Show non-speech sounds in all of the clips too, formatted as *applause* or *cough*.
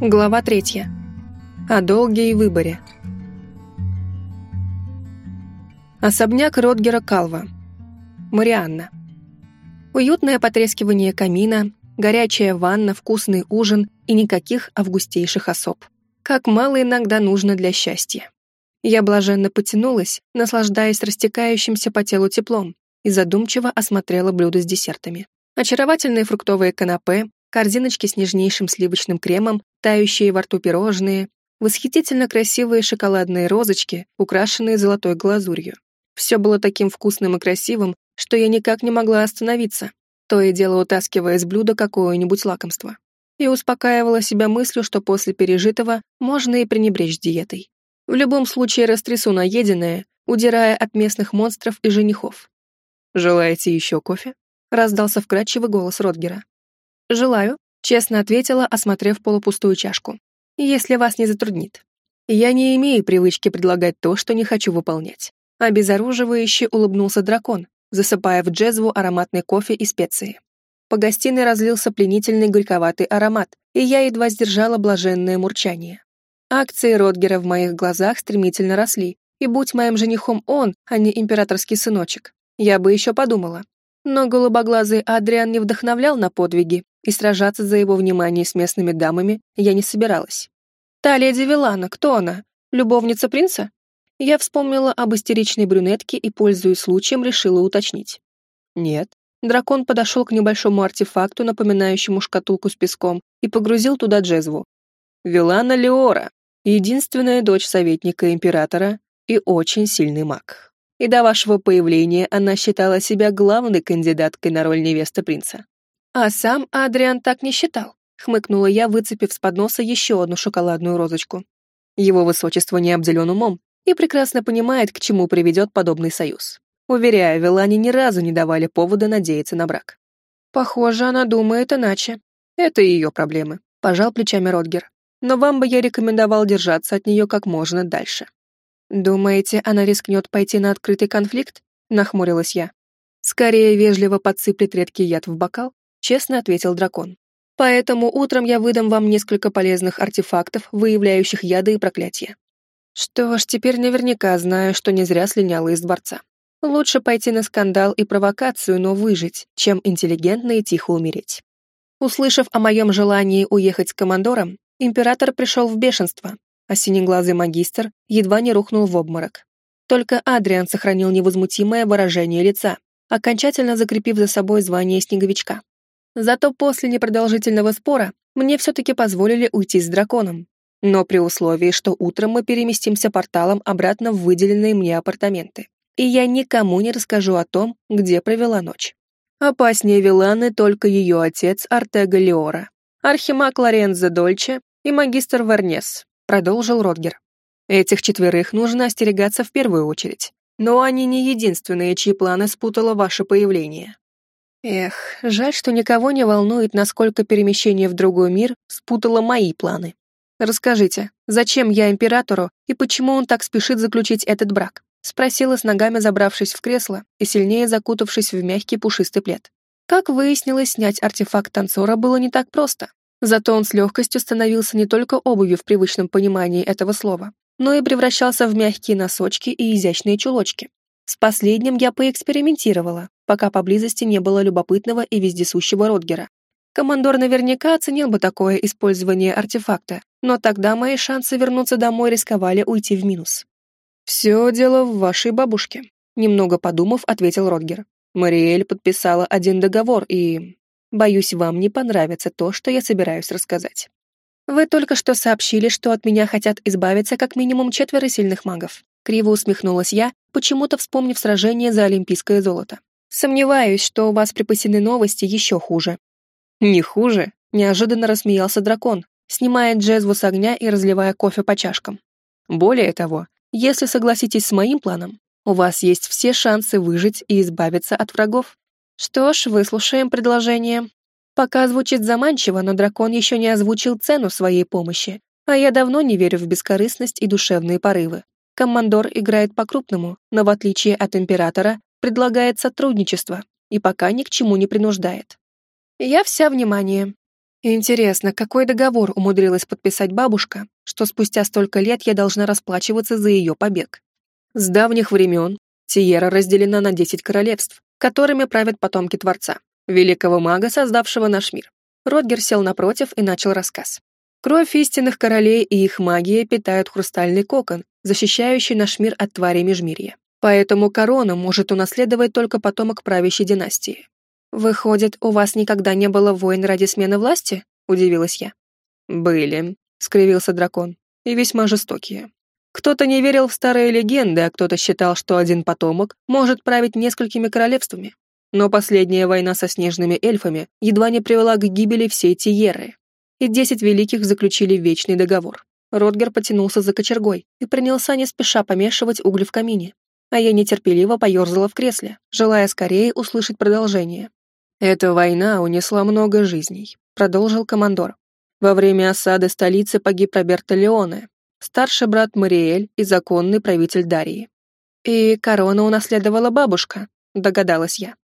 Глава третья. О долге и выборе. Особняк Ротгера Калва. Марианна. Уютное потрескивание камина, горячая ванна, вкусный ужин и никаких августейших особ. Как мало иногда нужно для счастья. Я блаженно потянулась, наслаждаясь растекающимся по телу теплом, и задумчиво осмотрела блюдо с десертами. Очаровательные фруктовые канапе, корзиночки с нежнейшим сливочным кремом, тающие во рту пирожные, восхитительно красивые шоколадные розочки, украшенные золотой глазурью. Все было таким вкусным и красивым, что я никак не могла остановиться, то и дело утаскивая из блюда какое-нибудь лакомство. И успокаивала себя мыслью, что после пережитого можно и пренебречь диетой. В любом случае растрясу наеденное, удирая от местных монстров и женихов. «Желаете еще кофе?» раздался вкрадчивый голос Ротгера. «Желаю», — честно ответила, осмотрев полупустую чашку. «Если вас не затруднит. Я не имею привычки предлагать то, что не хочу выполнять». Обезоруживающе улыбнулся дракон, засыпая в джезву ароматный кофе и специи. По гостиной разлился пленительный горьковатый аромат, и я едва сдержала блаженное мурчание. Акции Ротгера в моих глазах стремительно росли, и будь моим женихом он, а не императорский сыночек, я бы еще подумала, но голубоглазый Адриан не вдохновлял на подвиги, и сражаться за его внимание с местными дамами я не собиралась. «Та леди Вилана, кто она? Любовница принца?» Я вспомнила об истеричной брюнетке и, пользуясь случаем, решила уточнить. «Нет». Дракон подошел к небольшому артефакту, напоминающему шкатулку с песком, и погрузил туда джезву. «Вилана Леора, единственная дочь советника императора и очень сильный маг» и до вашего появления она считала себя главной кандидаткой на роль невесты принца. А сам Адриан так не считал, хмыкнула я, выцепив с подноса еще одну шоколадную розочку. Его высочество не обделен умом и прекрасно понимает, к чему приведет подобный союз. Уверяю, Вилане ни разу не давали повода надеяться на брак. Похоже, она думает иначе. Это ее проблемы, пожал плечами Родгер. Но вам бы я рекомендовал держаться от нее как можно дальше. «Думаете, она рискнет пойти на открытый конфликт?» — нахмурилась я. «Скорее вежливо подсыплет редкий яд в бокал», — честно ответил дракон. «Поэтому утром я выдам вам несколько полезных артефактов, выявляющих яды и проклятия. Что ж, теперь наверняка знаю, что не зря слиняла из дворца. Лучше пойти на скандал и провокацию, но выжить, чем интеллигентно и тихо умереть». Услышав о моем желании уехать с командором, император пришел в бешенство а синеглазый магистр едва не рухнул в обморок. Только Адриан сохранил невозмутимое выражение лица, окончательно закрепив за собой звание снеговичка. Зато после непродолжительного спора мне все-таки позволили уйти с драконом, но при условии, что утром мы переместимся порталом обратно в выделенные мне апартаменты, и я никому не расскажу о том, где провела ночь. Опаснее Виланы только ее отец Артега Леора, архимаг Лорензо Дольче и магистр Варнес, продолжил Ротгер. Этих четверых нужно остерегаться в первую очередь. Но они не единственные, чьи планы спутало ваше появление. Эх, жаль, что никого не волнует, насколько перемещение в другой мир спутало мои планы. Расскажите, зачем я императору и почему он так спешит заключить этот брак? Спросила с ногами, забравшись в кресло и сильнее закутавшись в мягкий пушистый плед. Как выяснилось, снять артефакт танцора было не так просто. Зато он с легкостью становился не только обувью в привычном понимании этого слова, но и превращался в мягкие носочки и изящные чулочки. С последним я поэкспериментировала, пока поблизости не было любопытного и вездесущего Ротгера. Командор наверняка оценил бы такое использование артефакта, но тогда мои шансы вернуться домой рисковали уйти в минус. «Все дело в вашей бабушке», — немного подумав, ответил Ротгер. Мариэль подписала один договор и... Боюсь, вам не понравится то, что я собираюсь рассказать. Вы только что сообщили, что от меня хотят избавиться как минимум четверо сильных магов. Криво усмехнулась я, почему-то вспомнив сражение за олимпийское золото. Сомневаюсь, что у вас припасены новости еще хуже. Не хуже? Неожиданно рассмеялся дракон, снимая джезву с огня и разливая кофе по чашкам. Более того, если согласитесь с моим планом, у вас есть все шансы выжить и избавиться от врагов. Что ж, выслушаем предложение. Пока звучит заманчиво, но дракон еще не озвучил цену своей помощи, а я давно не верю в бескорыстность и душевные порывы. Командор играет по-крупному, но в отличие от императора, предлагает сотрудничество и пока ни к чему не принуждает. Я вся внимание. Интересно, какой договор умудрилась подписать бабушка, что спустя столько лет я должна расплачиваться за ее побег? С давних времен Тиера разделена на 10 королевств, которыми правят потомки Творца, великого мага, создавшего наш мир. Ротгер сел напротив и начал рассказ. Кровь истинных королей и их магия питают хрустальный кокон, защищающий наш мир от тварей межмирья. Поэтому корону может унаследовать только потомок правящей династии. «Выходит, у вас никогда не было войн ради смены власти?» — удивилась я. «Были», — скривился дракон, — «и весьма жестокие. Кто-то не верил в старые легенды, а кто-то считал, что один потомок может править несколькими королевствами. Но последняя война со снежными эльфами едва не привела к гибели всей Тиеры, и десять великих заключили вечный договор. Ротгер потянулся за кочергой и принялся не спеша помешивать угли в камине, а я нетерпеливо поерзала в кресле, желая скорее услышать продолжение. «Эта война унесла много жизней», — продолжил командор. «Во время осады столицы погиб Роберто Леоне, старший брат Мариэль и законный правитель Дарии. И корону унаследовала бабушка», — догадалась я.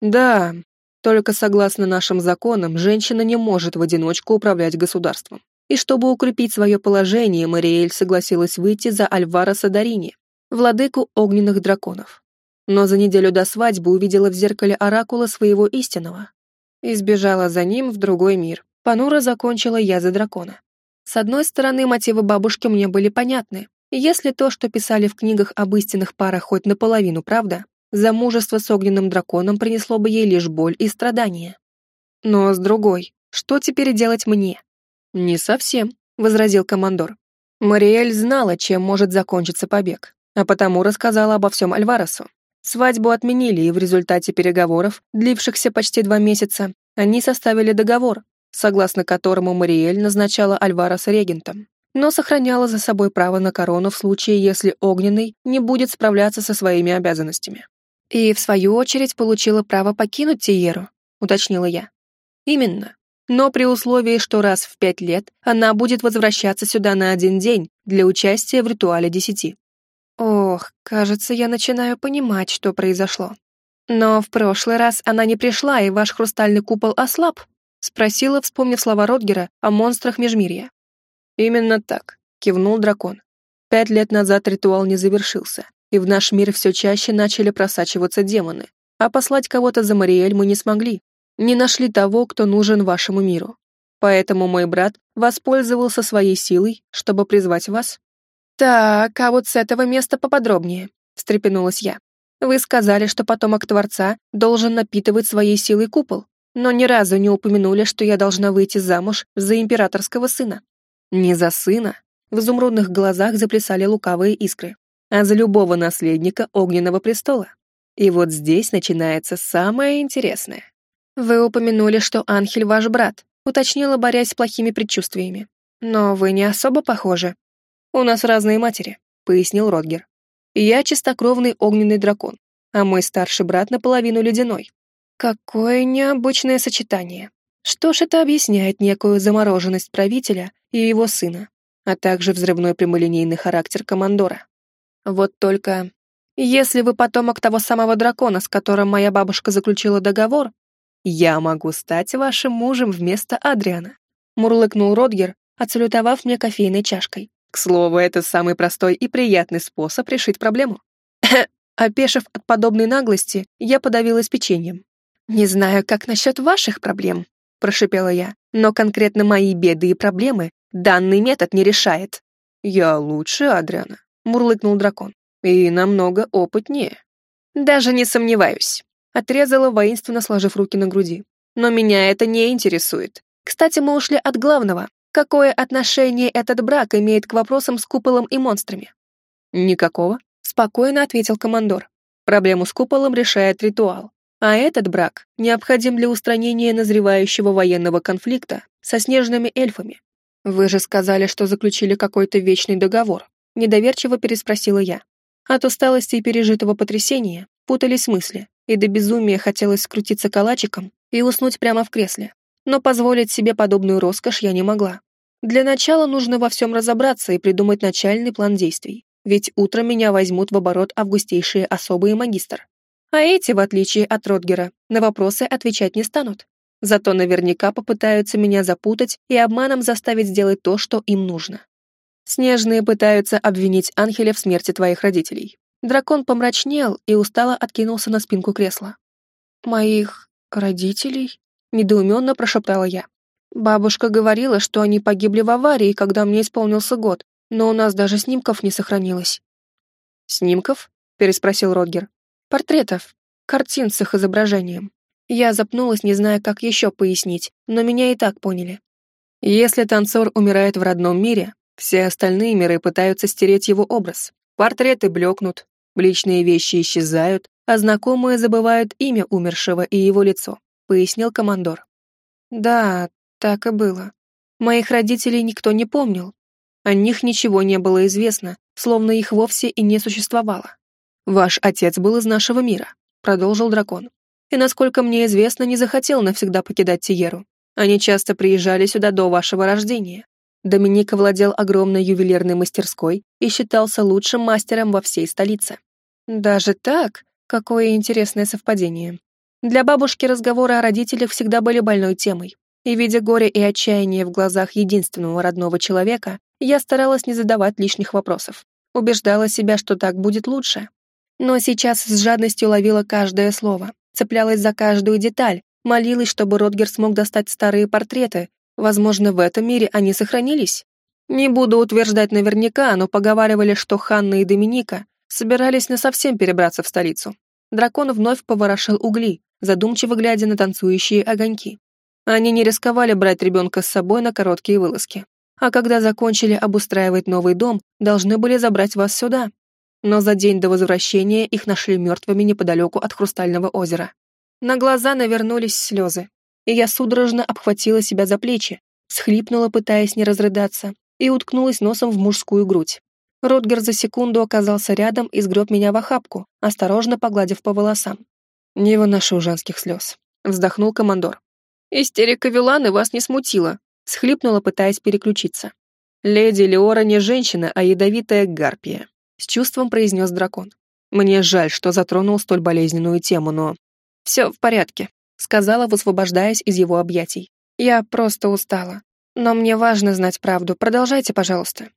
«Да, только согласно нашим законам, женщина не может в одиночку управлять государством. И чтобы укрепить свое положение, Мариэль согласилась выйти за Альвара Садарини, владыку огненных драконов. Но за неделю до свадьбы увидела в зеркале оракула своего истинного и сбежала за ним в другой мир. Панура закончила я за дракона. С одной стороны, мотивы бабушки мне были понятны. Если то, что писали в книгах об истинных парах хоть наполовину правда, замужество с огненным драконом принесло бы ей лишь боль и страдания. Но с другой, что теперь делать мне? Не совсем, возразил командор. Мариэль знала, чем может закончиться побег, а потому рассказала обо всем Альваресу. Свадьбу отменили, и в результате переговоров, длившихся почти два месяца, они составили договор, согласно которому Мариэль назначала Альвареса регентом, но сохраняла за собой право на корону в случае, если Огненный не будет справляться со своими обязанностями. И, в свою очередь, получила право покинуть Тиеру, уточнила я. Именно. Но при условии, что раз в пять лет она будет возвращаться сюда на один день для участия в ритуале десяти. Ох, кажется, я начинаю понимать, что произошло. Но в прошлый раз она не пришла, и ваш хрустальный купол ослаб? Спросила, вспомнив слова Ротгера о монстрах Межмирья. Именно так, кивнул дракон. Пять лет назад ритуал не завершился, и в наш мир все чаще начали просачиваться демоны, а послать кого-то за Мариэль мы не смогли. Не нашли того, кто нужен вашему миру. Поэтому мой брат воспользовался своей силой, чтобы призвать вас. «Так, а вот с этого места поподробнее», — встрепенулась я. «Вы сказали, что потомок Творца должен напитывать своей силой купол, но ни разу не упомянули, что я должна выйти замуж за императорского сына». «Не за сына?» В изумрудных глазах заплясали лукавые искры а за любого наследника Огненного престола. И вот здесь начинается самое интересное. Вы упомянули, что Анхель ваш брат, уточнила, борясь с плохими предчувствиями. Но вы не особо похожи. У нас разные матери, пояснил Родгер. Я чистокровный огненный дракон, а мой старший брат наполовину ледяной. Какое необычное сочетание. Что ж, это объясняет некую замороженность правителя и его сына, а также взрывной прямолинейный характер командора. Вот только, если вы потомок того самого дракона, с которым моя бабушка заключила договор, я могу стать вашим мужем вместо Адриана», мурлыкнул Родгер, отсалютовав мне кофейной чашкой. К слову, это самый простой и приятный способ решить проблему. *coughs* Опешив от подобной наглости, я подавилась печеньем. «Не знаю, как насчет ваших проблем», — прошипела я, «но конкретно мои беды и проблемы данный метод не решает». «Я лучше Адриана», — мурлыкнул дракон. «И намного опытнее». «Даже не сомневаюсь», — отрезала воинственно, сложив руки на груди. «Но меня это не интересует. Кстати, мы ушли от главного. Какое отношение этот брак имеет к вопросам с куполом и монстрами?» «Никакого», — спокойно ответил командор. «Проблему с куполом решает ритуал. А этот брак необходим для устранения назревающего военного конфликта со снежными эльфами. Вы же сказали, что заключили какой-то вечный договор. Недоверчиво переспросила я. От усталости и пережитого потрясения путались мысли, и до безумия хотелось скрутиться калачиком и уснуть прямо в кресле. Но позволить себе подобную роскошь я не могла. Для начала нужно во всем разобраться и придумать начальный план действий, ведь утром меня возьмут в оборот августейшие особые магистр. А эти, в отличие от Ротгера, на вопросы отвечать не станут. Зато наверняка попытаются меня запутать и обманом заставить сделать то, что им нужно. Снежные пытаются обвинить Анхеля в смерти твоих родителей. Дракон помрачнел и устало откинулся на спинку кресла. «Моих родителей?» — недоуменно прошептала я. «Бабушка говорила, что они погибли в аварии, когда мне исполнился год, но у нас даже снимков не сохранилось». «Снимков?» — переспросил Родгер. «Портретов. Картин с их изображением». Я запнулась, не зная, как еще пояснить, но меня и так поняли. Если танцор умирает в родном мире, все остальные миры пытаются стереть его образ. Портреты блекнут, личные вещи исчезают, а знакомые забывают имя умершего и его лицо, пояснил командор. Да, так и было. Моих родителей никто не помнил. О них ничего не было известно, словно их вовсе и не существовало. «Ваш отец был из нашего мира», — продолжил дракон и, насколько мне известно, не захотел навсегда покидать Тиеру. Они часто приезжали сюда до вашего рождения. Доминик владел огромной ювелирной мастерской и считался лучшим мастером во всей столице. Даже так? Какое интересное совпадение. Для бабушки разговоры о родителях всегда были больной темой. И, видя горе и отчаяние в глазах единственного родного человека, я старалась не задавать лишних вопросов. Убеждала себя, что так будет лучше. Но сейчас с жадностью ловила каждое слово, цеплялась за каждую деталь, молилась, чтобы Ротгер смог достать старые портреты. Возможно, в этом мире они сохранились. Не буду утверждать наверняка, но поговаривали, что Ханна и Доминика собирались насовсем перебраться в столицу. Дракон вновь поворошил угли, задумчиво глядя на танцующие огоньки. Они не рисковали брать ребенка с собой на короткие вылазки. А когда закончили обустраивать новый дом, должны были забрать вас сюда, но за день до возвращения их нашли мертвыми неподалеку от Хрустального озера. На глаза навернулись слезы, и я судорожно обхватила себя за плечи, схлипнула, пытаясь не разрыдаться, и уткнулась носом в мужскую грудь. Ротгер за секунду оказался рядом и сгреб меня в охапку, осторожно погладив по волосам. «Не выношу женских слез», — вздохнул командор. «Истерика Виланы вас не смутила», — схлипнула, пытаясь переключиться. «Леди Леора не женщина, а ядовитая гарпия с чувством произнес дракон. Мне жаль, что затронул столь болезненную тему, но... Все в порядке, сказала, высвобождаясь из его объятий. Я просто устала. Но мне важно знать правду. Продолжайте, пожалуйста.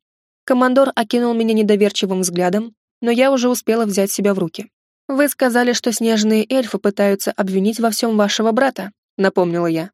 Командор окинул меня недоверчивым взглядом, но я уже успела взять себя в руки. Вы сказали, что снежные эльфы пытаются обвинить во всем вашего брата, напомнила я.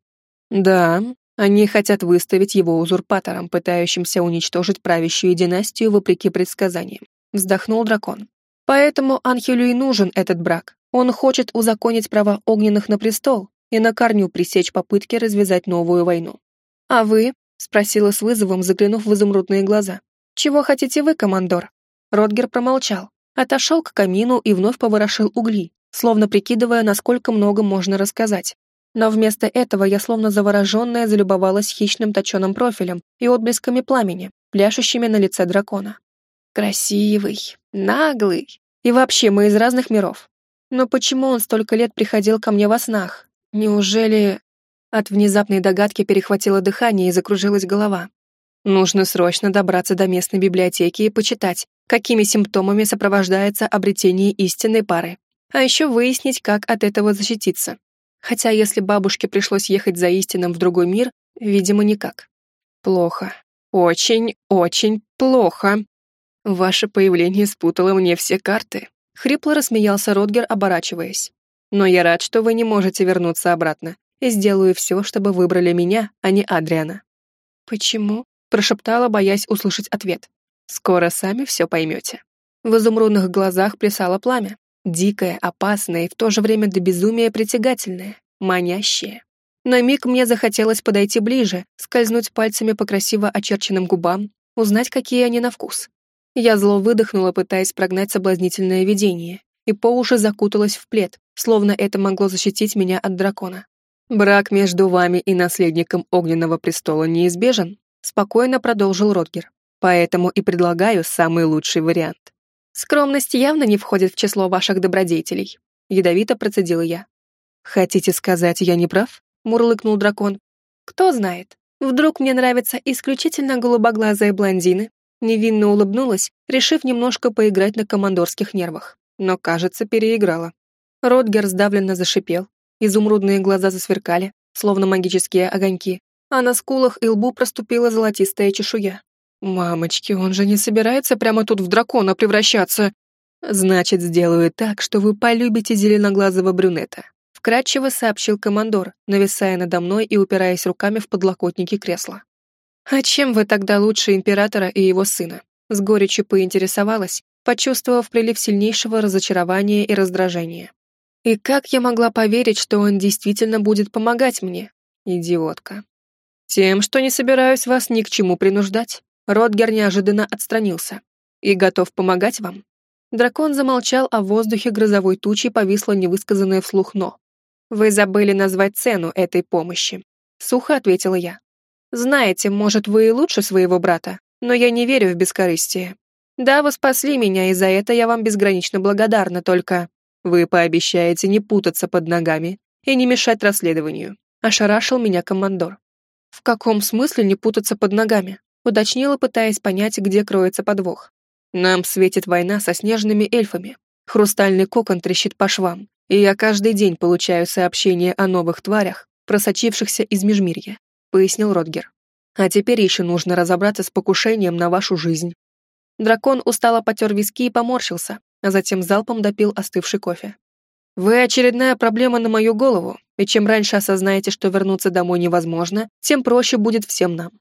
Да, они хотят выставить его узурпатором, пытающимся уничтожить правящую династию вопреки предсказаниям вздохнул дракон. Поэтому Анхелю и нужен этот брак. Он хочет узаконить права огненных на престол и на корню пресечь попытки развязать новую войну. «А вы?» — спросила с вызовом, заглянув в изумрудные глаза. «Чего хотите вы, командор?» Ротгер промолчал, отошел к камину и вновь поворошил угли, словно прикидывая, насколько много можно рассказать. Но вместо этого я словно завороженная залюбовалась хищным точеным профилем и отблесками пламени, пляшущими на лице дракона. Красивый, наглый. И вообще, мы из разных миров. Но почему он столько лет приходил ко мне во снах? Неужели... От внезапной догадки перехватило дыхание и закружилась голова. Нужно срочно добраться до местной библиотеки и почитать, какими симптомами сопровождается обретение истинной пары. А еще выяснить, как от этого защититься. Хотя если бабушке пришлось ехать за истинным в другой мир, видимо, никак. Плохо. Очень, очень плохо. «Ваше появление спутало мне все карты», — хрипло рассмеялся Ротгер, оборачиваясь. «Но я рад, что вы не можете вернуться обратно, и сделаю все, чтобы выбрали меня, а не Адриана». «Почему?» — прошептала, боясь услышать ответ. «Скоро сами все поймете». В изумрудных глазах плясало пламя. Дикое, опасное и в то же время до безумия притягательное, манящее. На миг мне захотелось подойти ближе, скользнуть пальцами по красиво очерченным губам, узнать, какие они на вкус. Я зло выдохнула, пытаясь прогнать соблазнительное видение, и по уши закуталась в плед, словно это могло защитить меня от дракона. «Брак между вами и наследником Огненного престола неизбежен», спокойно продолжил Ротгер. «Поэтому и предлагаю самый лучший вариант». «Скромность явно не входит в число ваших добродетелей», ядовито процедила я. «Хотите сказать, я не прав?» мурлыкнул дракон. «Кто знает, вдруг мне нравятся исключительно голубоглазые блондины, Невинно улыбнулась, решив немножко поиграть на командорских нервах, но, кажется, переиграла. Ротгер сдавленно зашипел, изумрудные глаза засверкали, словно магические огоньки, а на скулах и лбу проступила золотистая чешуя. «Мамочки, он же не собирается прямо тут в дракона превращаться!» «Значит, сделаю так, что вы полюбите зеленоглазого брюнета», вкратчиво сообщил командор, нависая надо мной и упираясь руками в подлокотники кресла. «А чем вы тогда лучше императора и его сына?» С горечью поинтересовалась, почувствовав прилив сильнейшего разочарования и раздражения. И как я могла поверить, что он действительно будет помогать мне? Идиотка. Тем, что не собираюсь вас ни к чему принуждать. Ротгер неожиданно отстранился. И готов помогать вам. Дракон замолчал, а в воздухе грозовой тучей повисло невысказанное вслух «но». «Вы забыли назвать цену этой помощи», — сухо ответила я. «Знаете, может, вы и лучше своего брата, но я не верю в бескорыстие. Да, вы спасли меня, и за это я вам безгранично благодарна, только вы пообещаете не путаться под ногами и не мешать расследованию», — ошарашил меня командор. «В каком смысле не путаться под ногами?» — уточнила, пытаясь понять, где кроется подвох. Нам светит война со снежными эльфами. Хрустальный кокон трещит по швам, и я каждый день получаю сообщения о новых тварях, просочившихся из Межмирья», — пояснил Ротгер. «А теперь еще нужно разобраться с покушением на вашу жизнь». Дракон устало потер виски и поморщился, а затем залпом допил остывший кофе. «Вы очередная проблема на мою голову, и чем раньше осознаете, что вернуться домой невозможно, тем проще будет всем нам».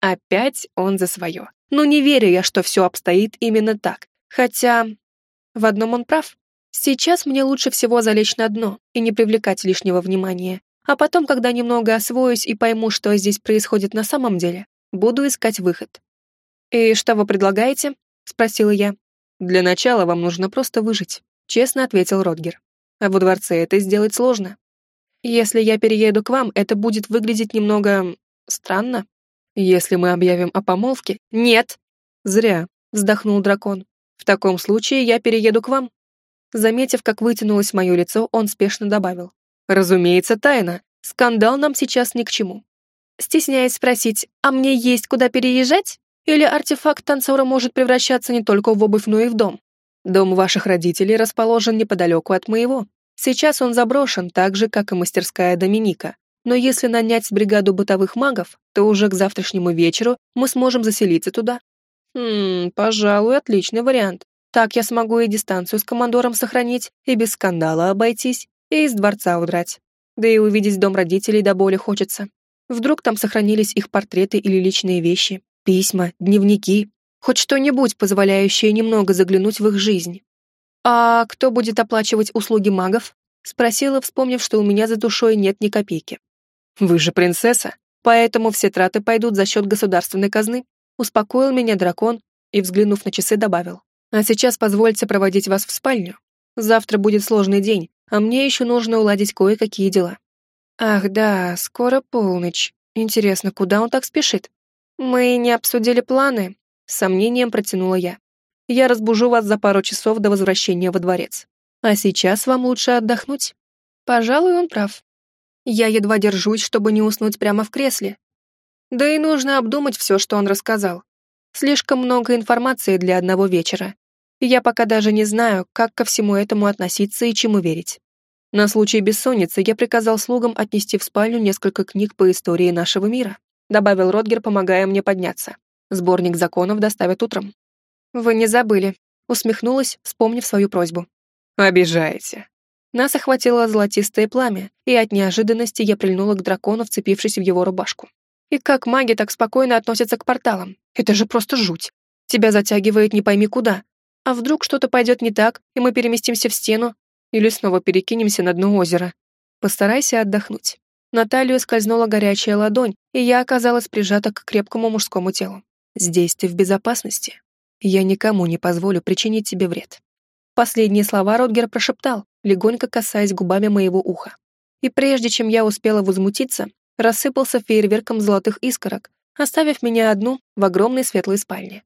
Опять он за свое. Ну, не верю я, что все обстоит именно так. Хотя... В одном он прав. Сейчас мне лучше всего залечь на дно и не привлекать лишнего внимания. А потом, когда немного освоюсь и пойму, что здесь происходит на самом деле, буду искать выход. «И что вы предлагаете?» — спросила я. «Для начала вам нужно просто выжить», — честно ответил Ротгер. «А во дворце это сделать сложно. Если я перееду к вам, это будет выглядеть немного... странно. Если мы объявим о помолвке... Нет! Зря, вздохнул дракон. В таком случае я перееду к вам. Заметив, как вытянулось мое лицо, он спешно добавил. Разумеется, тайна. Скандал нам сейчас ни к чему. Стесняясь спросить, а мне есть куда переезжать? Или артефакт танцора может превращаться не только в обувь, но и в дом? Дом ваших родителей расположен неподалеку от моего. Сейчас он заброшен, так же, как и мастерская Доминика, но если нанять бригаду бытовых магов, то уже к завтрашнему вечеру мы сможем заселиться туда. Хм, пожалуй, отличный вариант. Так я смогу и дистанцию с командором сохранить, и без скандала обойтись, и из дворца удрать. Да и увидеть дом родителей до боли хочется. Вдруг там сохранились их портреты или личные вещи, письма, дневники, хоть что-нибудь, позволяющее немного заглянуть в их жизнь. А кто будет оплачивать услуги магов? Спросила, вспомнив, что у меня за душой нет ни копейки. «Вы же принцесса, поэтому все траты пойдут за счет государственной казны», успокоил меня дракон и, взглянув на часы, добавил. «А сейчас позвольте проводить вас в спальню. Завтра будет сложный день, а мне еще нужно уладить кое-какие дела». «Ах да, скоро полночь. Интересно, куда он так спешит?» «Мы не обсудили планы», — с сомнением протянула я. «Я разбужу вас за пару часов до возвращения во дворец. А сейчас вам лучше отдохнуть». Пожалуй, он прав. Я едва держусь, чтобы не уснуть прямо в кресле. Да и нужно обдумать все, что он рассказал. Слишком много информации для одного вечера. Я пока даже не знаю, как ко всему этому относиться и чему верить. На случай бессонницы я приказал слугам отнести в спальню несколько книг по истории нашего мира, добавил Ротгер, помогая мне подняться. Сборник законов доставят утром. Вы не забыли, усмехнулась, вспомнив свою просьбу. Обижаете. Нас охватило золотистое пламя, и от неожиданности я прильнула к дракону, вцепившись в его рубашку. И как маги так спокойно относятся к порталам? Это же просто жуть. Тебя затягивает не пойми куда. А вдруг что-то пойдет не так, и мы переместимся в стену? Или снова перекинемся на дно озера? Постарайся отдохнуть. На талию скользнула горячая ладонь, и я оказалась прижата к крепкому мужскому телу. Здесь ты в безопасности. Я никому не позволю причинить тебе вред. Последние слова Ротгер прошептал, легонько касаясь губами моего уха. И прежде чем я успела возмутиться, рассыпался фейерверком золотых искорок, оставив меня одну в огромной светлой спальне.